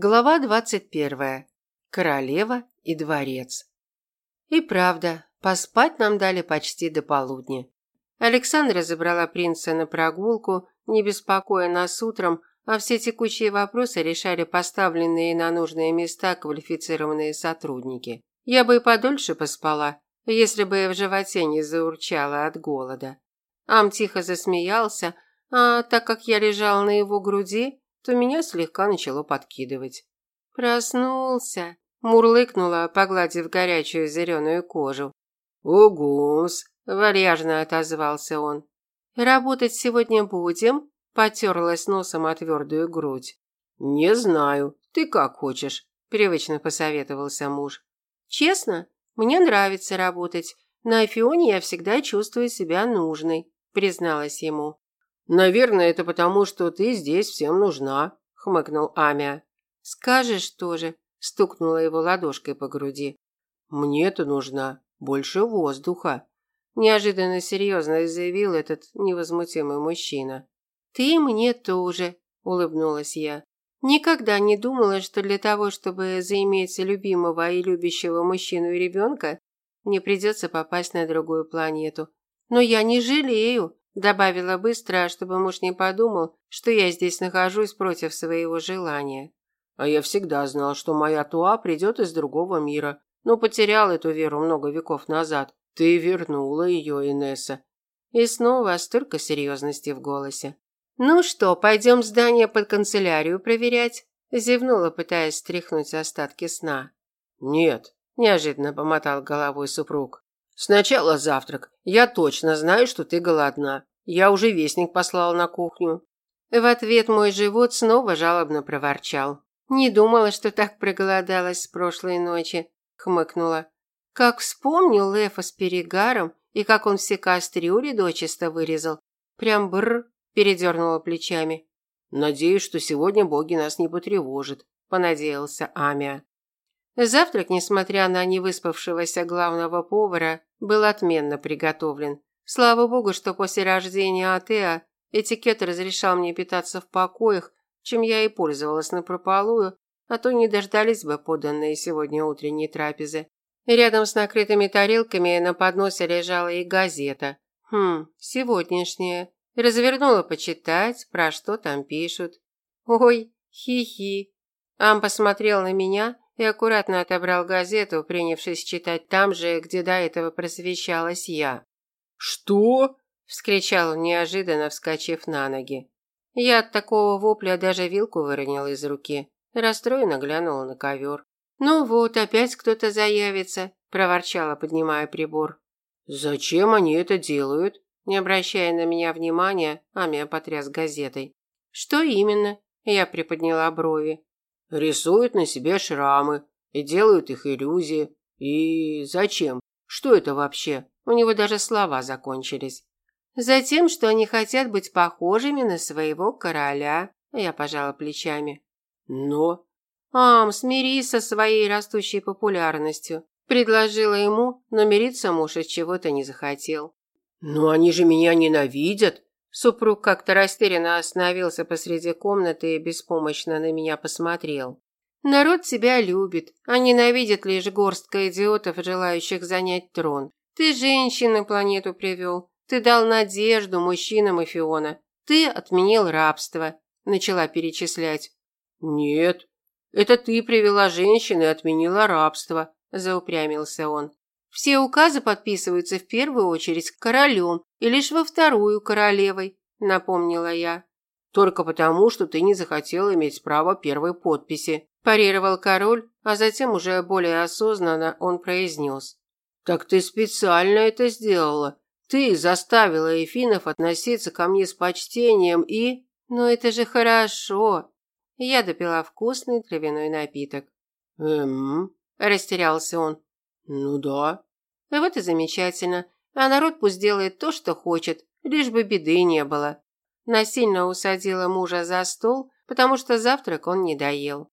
Глава двадцать первая. Королева и дворец. И правда, поспать нам дали почти до полудня. Александра забрала принца на прогулку, не беспокоя нас утром, а все текущие вопросы решали поставленные на нужные места квалифицированные сотрудники. Я бы и подольше поспала, если бы в животе не заурчало от голода. Ам тихо засмеялся, а так как я лежала на его груди, то меня слегка начало подкидывать. «Проснулся», – мурлыкнула, погладив горячую зеленую кожу. «Угус», – вальяжно отозвался он. «Работать сегодня будем?» – потерлась носом о твердую грудь. «Не знаю. Ты как хочешь», – привычно посоветовался муж. «Честно, мне нравится работать. На Афионе я всегда чувствую себя нужной», – призналась ему. «Наверное, это потому, что ты здесь всем нужна», – хмыкнул Амия. «Скажешь тоже», – стукнула его ладошкой по груди. «Мне-то нужна больше воздуха», – неожиданно серьезно заявил этот невозмутимый мужчина. «Ты мне тоже», – улыбнулась я. Никогда не думала, что для того, чтобы заиметь любимого и любящего мужчину и ребенка, мне придется попасть на другую планету. Но я не жалею. Добавила быстро, чтобы муж не подумал, что я здесь нахожусь против своего желания. А я всегда знал, что моя Туа придет из другого мира, но потерял эту веру много веков назад. Ты вернула ее, Инесса. И снова столько серьезности в голосе. Ну что, пойдем здание под канцелярию проверять? Зевнула, пытаясь стряхнуть остатки сна. Нет, неожиданно помотал головой супруг. Сначала завтрак. Я точно знаю, что ты голодна. Я уже вестник послал на кухню. В ответ мой живот снова жалобно проворчал. Не думала, что так проголодалась с прошлой ночи, хмыкнула. Как вспомнил Лефа с перегаром и как он все кастрюли дочисто вырезал. Прям бр, передернула плечами. Надеюсь, что сегодня боги нас не потревожат, понадеялся Амия. Завтрак, несмотря на невыспавшегося главного повара, был отменно приготовлен. Слава богу, что после рождения Атеа этикет разрешал мне питаться в покоях, чем я и пользовалась напропалую, а то не дождались бы поданные сегодня утренние трапезы. Рядом с накрытыми тарелками на подносе лежала и газета. Хм, сегодняшняя. Развернула почитать, про что там пишут. Ой, хи-хи. Ам посмотрел на меня и аккуратно отобрал газету, принявшись читать там же, где до этого просвещалась я. «Что?» – вскричал он неожиданно, вскочив на ноги. Я от такого вопля даже вилку выронила из руки. Расстроенно глянула на ковер. «Ну вот, опять кто-то заявится», – проворчала, поднимая прибор. «Зачем они это делают?» Не обращая на меня внимания, Амия потряс газетой. «Что именно?» – я приподняла брови. «Рисуют на себе шрамы и делают их иллюзии. И зачем? Что это вообще?» У него даже слова закончились. Затем, что они хотят быть похожими на своего короля. Я пожала плечами. Но... Ам, смирись со своей растущей популярностью. Предложила ему, но мириться муж от чего-то не захотел. Но они же меня ненавидят. Супруг как-то растерянно остановился посреди комнаты и беспомощно на меня посмотрел. Народ тебя любит, а ненавидит лишь горстка идиотов, желающих занять трон. Ты женщин на планету привел. Ты дал надежду мужчинам Эфиона. Ты отменил рабство. Начала перечислять. Нет, это ты привела женщин и отменила рабство, заупрямился он. Все указы подписываются в первую очередь королем и лишь во вторую королевой, напомнила я. Только потому, что ты не захотела иметь право первой подписи, парировал король, а затем уже более осознанно он произнес. Так ты специально это сделала. Ты заставила эфинов относиться ко мне с почтением и... Но это же хорошо. Я допила вкусный травяной напиток. Эм, растерялся он. Ну да. Вот и замечательно. А народ пусть делает то, что хочет, лишь бы беды не было. Насильно усадила мужа за стол, потому что завтрак он не доел.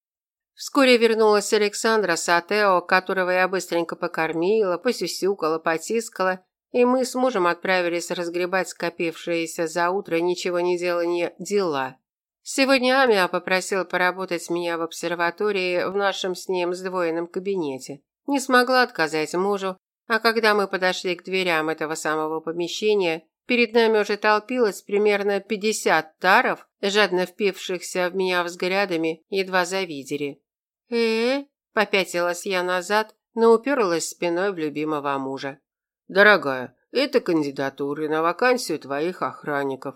Вскоре вернулась Александра с Атео, которого я быстренько покормила, посюсюкала, потискала, и мы с мужем отправились разгребать скопившиеся за утро ничего не делание дела. Сегодня Амиа попросил поработать меня в обсерватории в нашем с ним сдвоенном кабинете. Не смогла отказать мужу, а когда мы подошли к дверям этого самого помещения, перед нами уже толпилось примерно 50 таров, жадно впившихся в меня взглядами, едва завидели. э, попятилась я назад, но уперлась спиной в любимого мужа. «Дорогая, это кандидатуры на вакансию твоих охранников.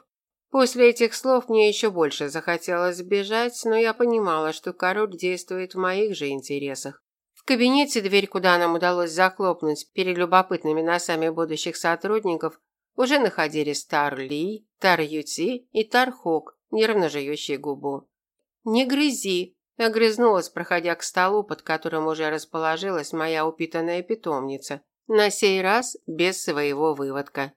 После этих слов мне еще больше захотелось бежать, но я понимала, что король действует в моих же интересах. Кабинете дверь, куда нам удалось захлопнуть перед любопытными носами будущих сотрудников, уже находились Тар Ли, Тар Юти и Тар Хок, нервно жующие губу. «Не грызи!» – огрызнулась, проходя к столу, под которым уже расположилась моя упитанная питомница, на сей раз без своего выводка.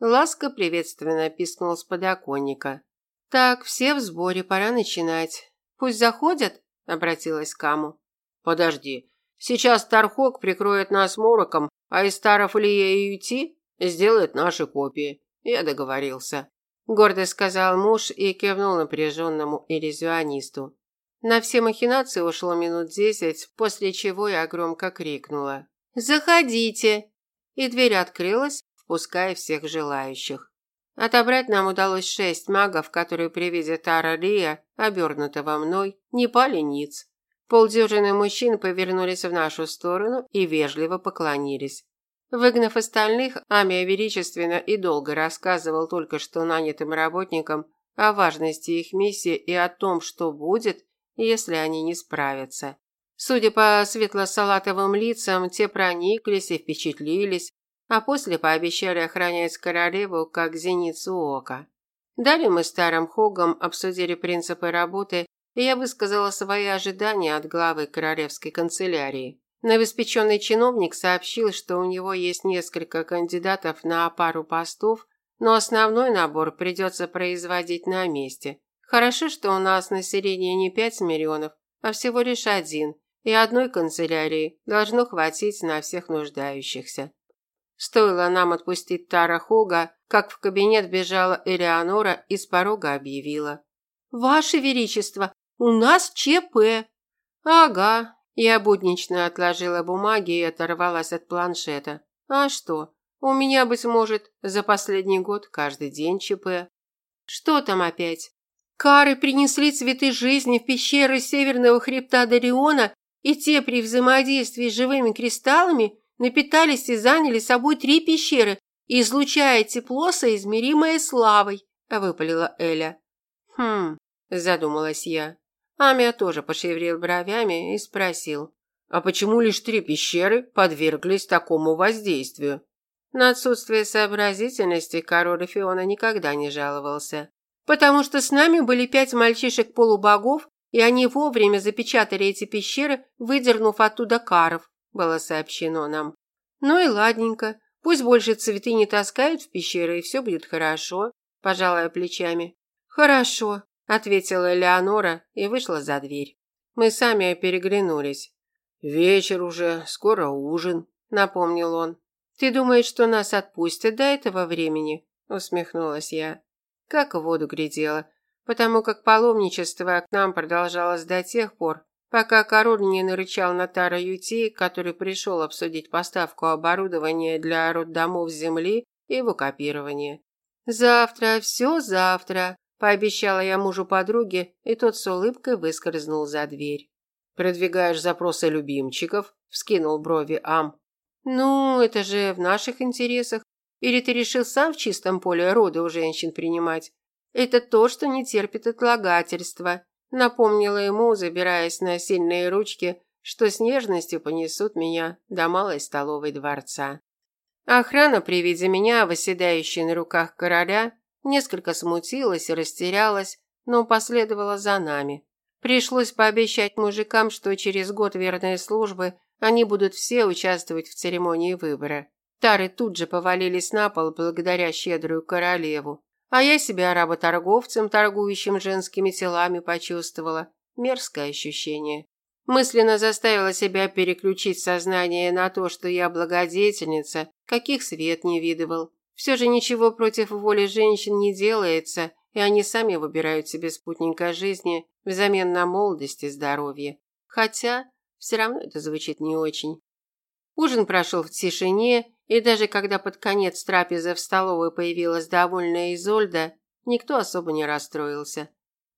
Ласка приветственно пискнул с подоконника. «Так, все в сборе, пора начинать. Пусть заходят?» – обратилась к Каму. «Подожди. Сейчас Тархок прикроет нас мороком, а из Таров Лия и Юти сделает наши копии. Я договорился». Гордо сказал муж и кивнул напряженному иллюзионисту. На все махинации ушло минут десять, после чего я громко крикнула. «Заходите!» И дверь открылась, впуская всех желающих. Отобрать нам удалось шесть магов, которые при виде Тара Лия, обернутого мной, не пали ниц. Полдюжины мужчин повернулись в нашу сторону и вежливо поклонились. Выгнав остальных, Амия величественно и долго рассказывал только что нанятым работникам о важности их миссии и о том, что будет, если они не справятся. Судя по светло-салатовым лицам, те прониклись и впечатлились, а после пообещали охранять королеву как зеницу ока. Далее мы с старым Хогом обсудили принципы работы, и я высказала свои ожидания от главы королевской канцелярии. Новоспеченный чиновник сообщил, что у него есть несколько кандидатов на пару постов, но основной набор придется производить на месте. Хорошо, что у нас население не 5 миллионов, а всего лишь один, и одной канцелярии должно хватить на всех нуждающихся. Стоило нам отпустить Тара Хога, как в кабинет бежала Элеонора и с порога объявила. «Ваше Величество, у нас ЧП!» «Ага». Я буднично отложила бумаги и оторвалась от планшета. «А что? У меня, быть может, за последний год каждый день ЧП». «Что там опять?» «Кары принесли цветы жизни в пещеры северного хребта Дариона, и те при взаимодействии с живыми кристаллами напитались и заняли собой три пещеры, излучая тепло, соизмеримое славой», – выпалила Эля. «Хм», – задумалась я. Амия тоже пошевелил бровями и спросил. «А почему лишь три пещеры подверглись такому воздействию?» На отсутствие сообразительности король Фиона никогда не жаловался. «Потому что с нами были пять мальчишек-полубогов, и они вовремя запечатали эти пещеры, выдернув оттуда каров было сообщено нам. Ну и ладненько. Пусть больше цветы не таскают в пещеры, и все будет хорошо, пожалая плечами. Хорошо, ответила Леонора и вышла за дверь. Мы сами переглянулись. Вечер уже, скоро ужин, напомнил он. Ты думаешь, что нас отпустят до этого времени? усмехнулась я. Как в воду глядела, потому как паломничество к нам продолжалось до тех пор, пока король не нарычал на Тара Юти, который пришел обсудить поставку оборудования для роддомов земли и его копирование. «Завтра, все завтра», – пообещала я мужу подруги, и тот с улыбкой выскользнул за дверь. «Продвигаешь запросы любимчиков?» – вскинул брови Ам. «Ну, это же в наших интересах. Или ты решил сам в чистом поле рода у женщин принимать? Это то, что не терпит отлагательства. Напомнила ему, забираясь на сильные ручки, что с нежностью понесут меня до малой столовой дворца. Охрана при виде меня, восседающей на руках короля, несколько смутилась и растерялась, но последовала за нами. Пришлось пообещать мужикам, что через год верной службы они будут все участвовать в церемонии выбора. Тары тут же повалились на пол благодаря щедрую королеву. А я себя работорговцем, торгующим женскими телами, почувствовала. Мерзкое ощущение. Мысленно заставила себя переключить сознание на то, что я благодетельница, каких свет не видывал. Все же ничего против воли женщин не делается, и они сами выбирают себе спутника жизни взамен на молодость и здоровье. Хотя, все равно это звучит не очень. Ужин прошел в тишине, и даже когда под конец трапезы в столовой появилась довольная Изольда, никто особо не расстроился.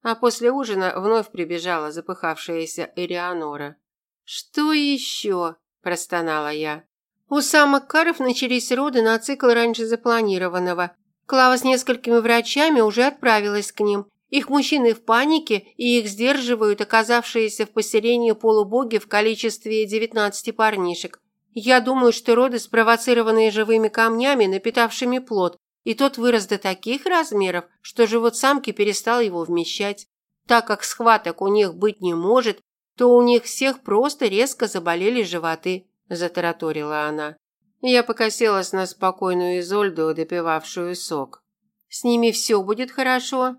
А после ужина вновь прибежала запыхавшаяся Эрианора. «Что еще?» – простонала я. У самок Каров начались роды на цикл раньше запланированного. Клава с несколькими врачами уже отправилась к ним. Их мужчины в панике, и их сдерживают оказавшиеся в поселении полубоги в количестве 19 парнишек. Я думаю, что роды, спровоцированные живыми камнями, напитавшими плод, и тот вырос до таких размеров, что живот самки перестал его вмещать. Так как схваток у них быть не может, то у них всех просто резко заболели животы, затараторила она. Я покосилась на спокойную Изольду, допивавшую сок. С ними все будет хорошо.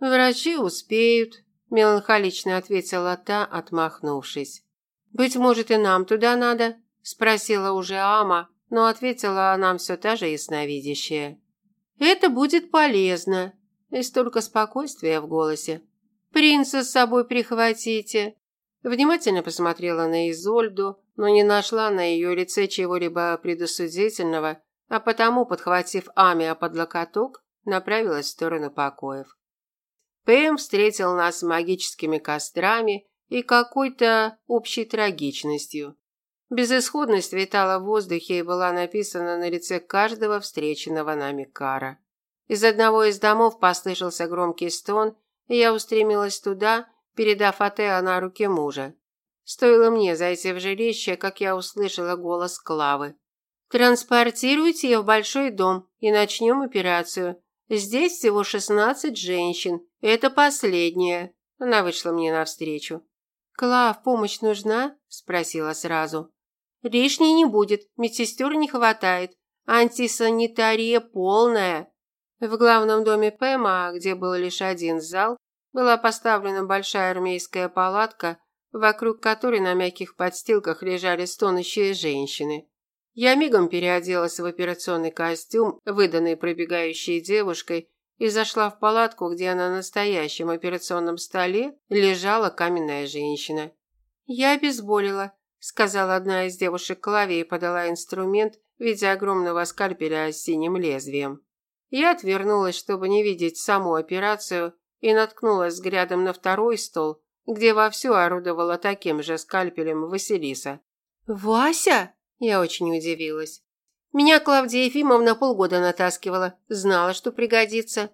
Врачи успеют, меланхолично ответила та, отмахнувшись. Быть может, и нам туда надо, спросила уже Ама, но ответила нам все та же ясновидящая. Это будет полезно. И столько спокойствия в голосе. Принца с собой прихватите. Внимательно посмотрела на Изольду, но не нашла на ее лице чего-либо предосудительного, а потому, подхватив Амия под локоток, направилась в сторону покоев. Пэм встретил нас магическими кострами и какой-то общей трагичностью. Безысходность витала в воздухе и была написана на лице каждого встреченного нами Кара. Из одного из домов послышался громкий стон, и я устремилась туда, передав Атеа на руки мужа. Стоило мне зайти в жилище, как я услышала голос Клавы. «Транспортируйте ее в большой дом и начнем операцию. Здесь всего шестнадцать женщин. Это последняя». Она вышла мне навстречу. «Клав, помощь нужна?» – спросила сразу. «Лишней не будет, медсестер не хватает. Антисанитария полная». В главном доме Пэма, где был лишь один зал, была поставлена большая армейская палатка – вокруг которой на мягких подстилках лежали стонущие женщины. Я мигом переоделась в операционный костюм, выданный пробегающей девушкой, и зашла в палатку, где на настоящем операционном столе лежала каменная женщина. «Я обезболила», – сказала одна из девушек Клаве и подала инструмент в виде огромного скальпеля с синим лезвием. Я отвернулась, чтобы не видеть саму операцию, и наткнулась взглядом на второй стол, где вовсю орудовала таким же скальпелем Василиса. «Вася?» – я очень удивилась. «Меня Клавдия Ефимовна полгода натаскивала, знала, что пригодится».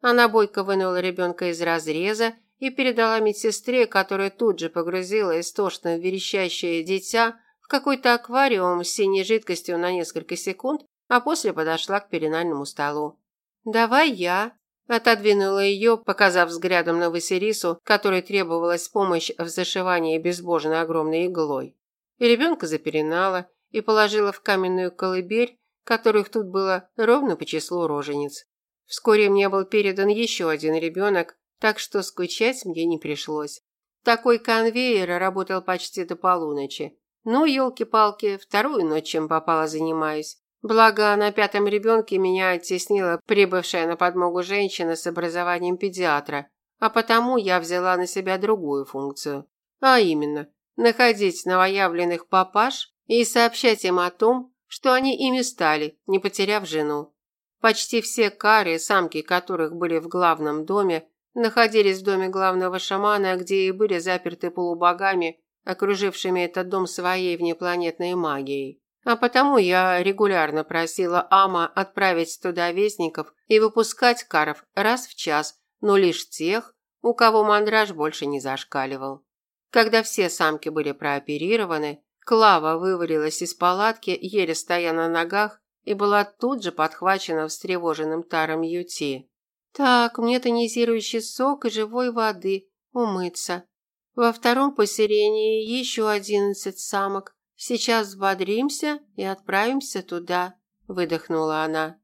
Она бойко вынула ребенка из разреза и передала медсестре, которая тут же погрузила истошно верещащее дитя в какой-то аквариум с синей жидкостью на несколько секунд, а после подошла к пеленальному столу. «Давай я», Отодвинула ее, показав взглядом на Василису, которой требовалась помощь в зашивании безбожно огромной иглой. И ребенка запеленала и положила в каменную колыбель, которых тут было ровно по числу рожениц. Вскоре мне был передан еще один ребенок, так что скучать мне не пришлось. Такой конвейер работал почти до полуночи. Ну, елки-палки, вторую ночь чем попало занимаюсь. Благо, на пятом ребенке меня оттеснила прибывшая на подмогу женщина с образованием педиатра, а потому я взяла на себя другую функцию. А именно, находить новоявленных папаш и сообщать им о том, что они ими стали, не потеряв жену. Почти все кары, самки которых были в главном доме, находились в доме главного шамана, где и были заперты полубогами, окружившими этот дом своей внепланетной магией. А потому я регулярно просила Ама отправить туда вестников и выпускать каров раз в час, но лишь тех, у кого мандраж больше не зашкаливал. Когда все самки были прооперированы, Клава вывалилась из палатки, еле стоя на ногах, и была тут же подхвачена встревоженным таром Юти. «Так, мне тонизирующий сок и живой воды. Умыться. Во втором поселении еще одиннадцать самок. Сейчас взбодримся и отправимся туда, выдохнула она.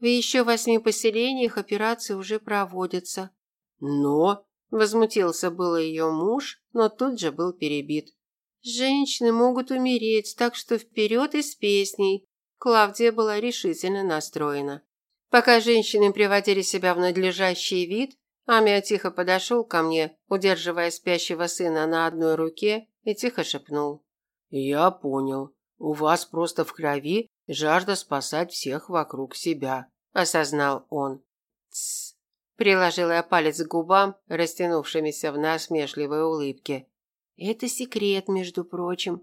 В еще восьми поселениях операции уже проводятся. Но возмутился было ее муж, но тут же был перебит. Женщины могут умереть, так что вперед и с песней. Клавдия была решительно настроена. Пока женщины приводили себя в надлежащий вид, Амия тихо подошел ко мне, удерживая спящего сына на одной руке, и тихо шепнул. «Я понял. У вас просто в крови жажда спасать всех вокруг себя», – осознал он. «Тссс», – приложила я палец к губам, растянувшимися в насмешливой улыбке. «Это секрет, между прочим».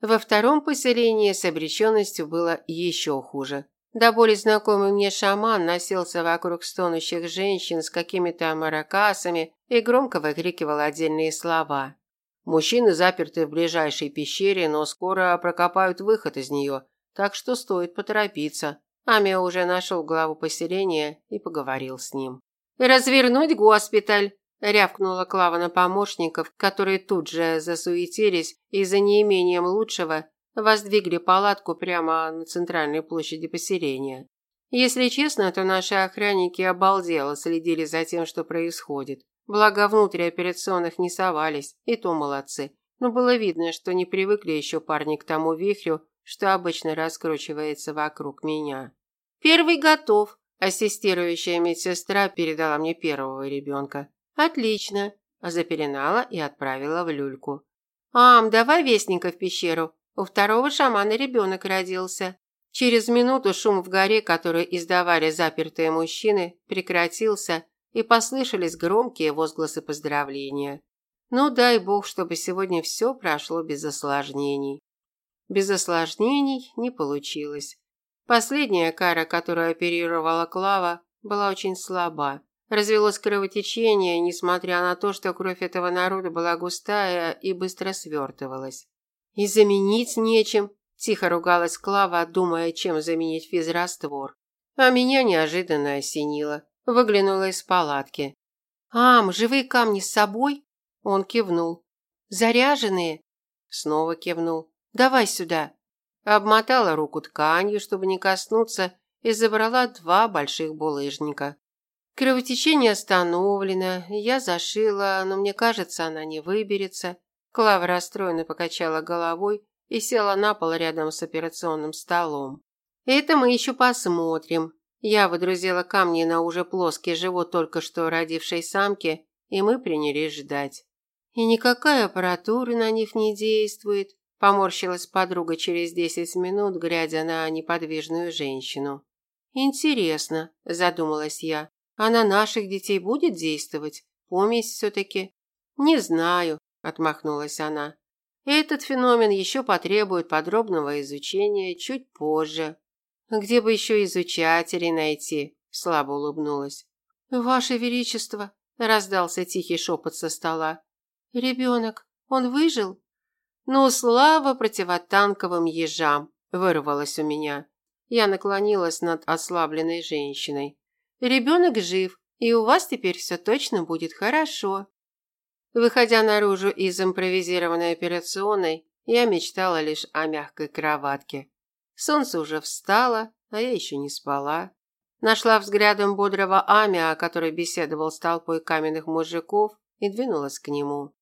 Во втором поселении с обреченностью было еще хуже. До боли знакомый мне шаман носился вокруг стонущих женщин с какими-то маракасами и громко выкрикивал отдельные слова. Мужчины заперты в ближайшей пещере, но скоро прокопают выход из нее, так что стоит поторопиться. Амия уже нашел главу поселения и поговорил с ним. «Развернуть госпиталь!» – рявкнула Клава на помощников, которые тут же засуетились и за неимением лучшего воздвигли палатку прямо на центральной площади поселения. Если честно, то наши охранники обалдело следили за тем, что происходит. Благо, внутрь операционных не совались, и то молодцы. Но было видно, что не привыкли еще парни к тому вихрю, что обычно раскручивается вокруг меня. «Первый готов», – ассистирующая медсестра передала мне первого ребенка. «Отлично», – запеленала и отправила в люльку. «Ам, давай вестника в пещеру, у второго шамана ребенок родился. Через минуту шум в горе, который издавали запертые мужчины, прекратился, и послышались громкие возгласы поздравления. Ну, дай бог, чтобы сегодня все прошло без осложнений. Без осложнений не получилось. Последняя кара, которую оперировала Клава, была очень слаба. Развелось кровотечение, несмотря на то, что кровь этого народа была густая и быстро свертывалась. И заменить нечем, тихо ругалась Клава, думая, чем заменить физраствор. А меня неожиданно осенило. Выглянула из палатки. «Ам, живые камни с собой?» Он кивнул. «Заряженные?» Снова кивнул. «Давай сюда». Обмотала руку тканью, чтобы не коснуться, и забрала два больших булыжника. Кровотечение остановлено, я зашила, но мне кажется, она не выберется. Клава расстроенно покачала головой и села на пол рядом с операционным столом. «Это мы еще посмотрим». Я выдрузила камни на уже плоский живот только что родившей самки, и мы принялись ждать. «И никакая аппаратура на них не действует», – поморщилась подруга через десять минут, глядя на неподвижную женщину. «Интересно», – задумалась я, – «а на наших детей будет действовать? Помесь все-таки?» «Не знаю», отмахнулась она. Этот феномен еще потребует подробного изучения чуть позже. Где бы еще изучателей найти? Слабо улыбнулась. Ваше величество, раздался тихий шепот со стола. Ребенок, он выжил? Ну, слава противотанковым ежам, вырвалось у меня. Я наклонилась над ослабленной женщиной. Ребенок жив, и у вас теперь все точно будет хорошо. Выходя наружу из импровизированной операционной, я мечтала лишь о мягкой кроватке. Солнце уже встало, а я еще не спала. Нашла взглядом бодрого Амиа, который беседовал с толпой каменных мужиков, и двинулась к нему.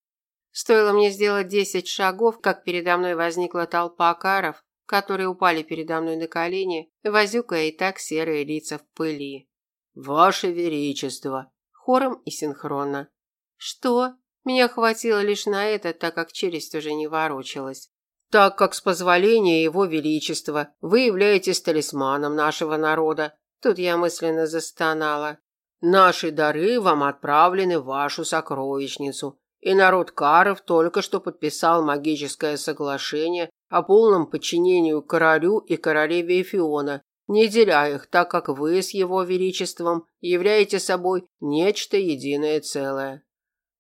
Стоило мне сделать десять шагов, как передо мной возникла толпа каров, которые упали передо мной на колени, возюкая и так серые лица в пыли. «Ваше Величество!» Хором и синхронно. «Что?» Меня хватило лишь на это, так как челюсть уже не ворочалась. Так как с позволения его величества вы являетесь талисманом нашего народа, тут я мысленно застонала. Наши дары вам отправлены в вашу сокровищницу, и народ Каров только что подписал магическое соглашение о полном подчинении королю и королеве Эфиона, не деля их, так как вы с его величеством являете собой нечто единое целое.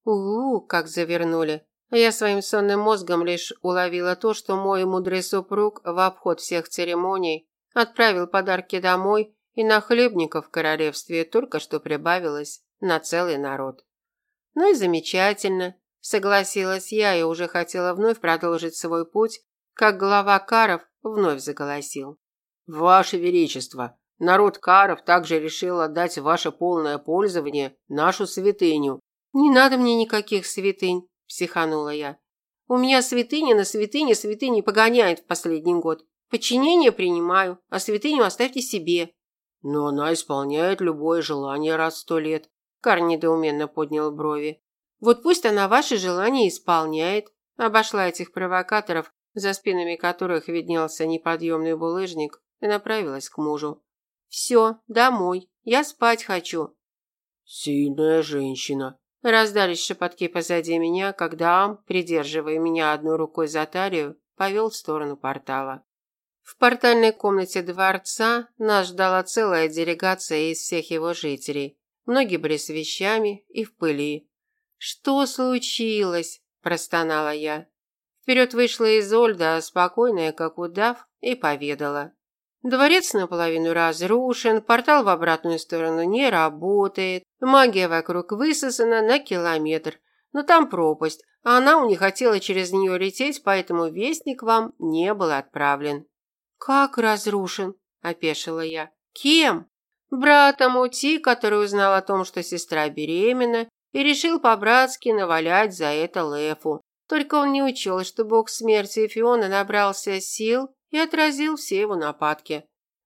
У, как завернули. Я своим сонным мозгом лишь уловила то, что мой мудрый супруг в обход всех церемоний отправил подарки домой, и на хлебников в королевстве только что прибавилось на целый народ. Ну и замечательно, согласилась я и уже хотела вновь продолжить свой путь, как глава Каров вновь заголосил. Ваше величество, народ Каров также решил отдать ваше полное пользование нашу святыню «Не надо мне никаких святынь», – психанула я. «У меня святыня на святыне святыни погоняет в последний год. Подчинение принимаю, а святыню оставьте себе». Но она исполняет любое желание раз в сто лет. Кар недоуменно поднял брови. Вот пусть она ваши желания исполняет. Обошла этих провокаторов, за спинами которых виднелся неподъемный булыжник, и направилась к мужу. «Все, домой. Я спать хочу». «Сильная женщина», – раздались шепотки позади меня, когда Ам, придерживая меня одной рукой за талию, повел в сторону портала. В портальной комнате дворца нас ждала целая делегация из всех его жителей. Многие были с вещами и в пыли. «Что случилось?» – простонала я. Вперед вышла Изольда, спокойная, как удав, и поведала. Дворец наполовину разрушен, портал в обратную сторону не работает, магия вокруг высосана на километр, но там пропасть, а она у не хотела через нее лететь, поэтому вестник вам не был отправлен». «Как разрушен?» – опешила я. «Кем?» «Братом Ути, который узнал о том, что сестра беременна, и решил по-братски навалять за это Лефу. Только он не учел, что бог смерти Фиона набрался сил и отразил все его нападки.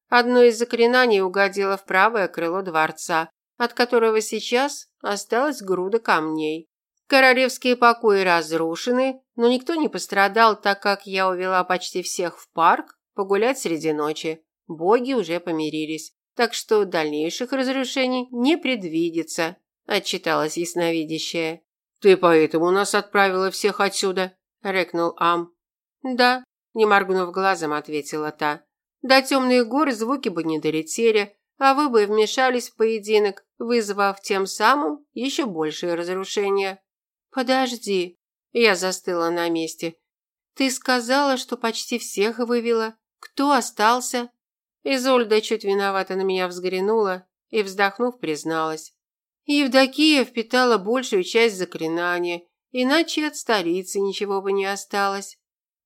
Одно из заклинаний угодило в правое крыло дворца, от которого сейчас осталась груда камней. Королевские покои разрушены, но никто не пострадал, так как я увела почти всех в парк погулять среди ночи. Боги уже помирились, так что дальнейших разрушений не предвидится, отчиталась ясновидящая. Ты поэтому нас отправила всех отсюда, рыкнул Ам. Да, не моргнув глазом, ответила та. До темных гор звуки бы не долетели, а вы бы вмешались в поединок, вызвав тем самым еще большее разрушение. Подожди, я застыла на месте. Ты сказала, что почти всех вывела. Кто остался? Изольда чуть виновато на меня взглянула и, вздохнув, призналась. Евдокия впитала большую часть заклинания, иначе от столицы ничего бы не осталось.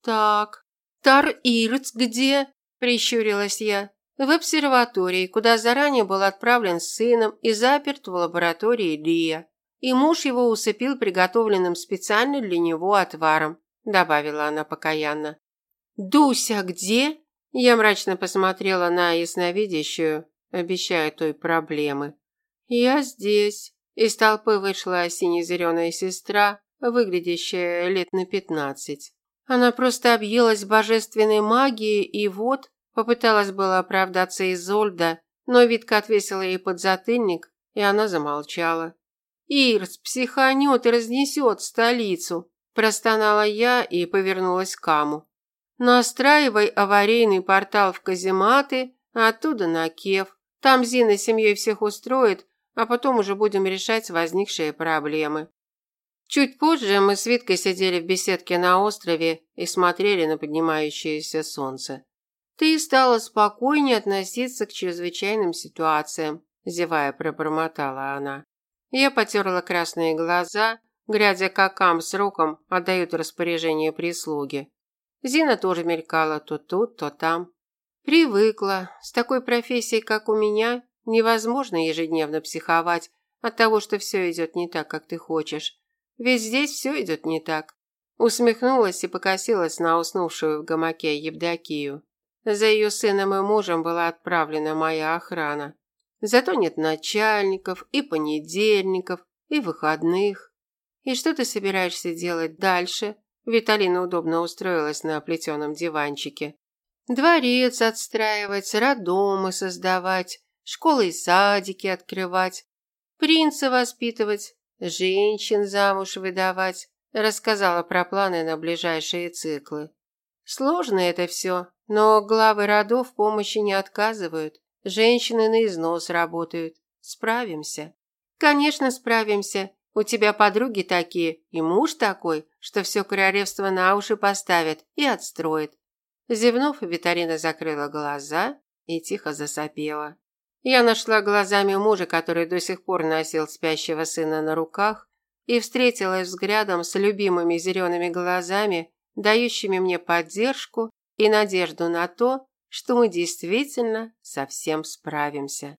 Так, «Тар-Ирц где?» – прищурилась я. «В обсерватории, куда заранее был отправлен с сыном и заперт в лаборатории Лия. И муж его усыпил приготовленным специально для него отваром», – добавила она покаянно. «Дуся где?» Я мрачно посмотрела на ясновидящую, обещая той проблемы. «Я здесь». Из толпы вышла сине-зеленая сестра, выглядящая лет на пятнадцать. Она просто объелась божественной магией и вот попыталась было оправдаться Изольда, но Витка отвесила ей подзатыльник, и она замолчала. «Ирс психанет и разнесет столицу», – простонала я и повернулась к Каму. «Настраивай аварийный портал в казематы, а оттуда на Кев. Там Зина семьей всех устроит, а потом уже будем решать возникшие проблемы». Чуть позже мы с Виткой сидели в беседке на острове и смотрели на поднимающееся солнце. Ты стала спокойнее относиться к чрезвычайным ситуациям, зевая пробормотала она. Я потерла красные глаза, глядя, как Ам с Роком отдают распоряжение прислуги. Зина тоже мелькала то тут, то там. Привыкла. С такой профессией, как у меня, невозможно ежедневно психовать от того, что все идет не так, как ты хочешь. Ведь здесь все идет не так. Усмехнулась и покосилась на уснувшую в гамаке Евдокию. За ее сыном и мужем была отправлена моя охрана. Зато нет начальников и понедельников, и выходных. И что ты собираешься делать дальше? Виталина удобно устроилась на плетеном диванчике. Дворец отстраивать, роддомы создавать, школы и садики открывать, принца воспитывать, женщин замуж выдавать, рассказала про планы на ближайшие циклы. Сложно это все, но главы родов помощи не отказывают. Женщины на износ работают. Справимся. Конечно, справимся. У тебя подруги такие, и муж такой, что все королевство на уши поставит и отстроит. Зевнув, Виталина закрыла глаза и тихо засопела. Я нашла глазами мужа, который до сих пор носил спящего сына на руках, и встретилась взглядом с любимыми зелеными глазами, дающими мне поддержку и надежду на то, что мы действительно совсем справимся.